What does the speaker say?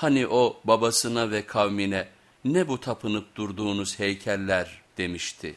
Hani o babasına ve kavmine ne bu tapınıp durduğunuz heykeller demişti.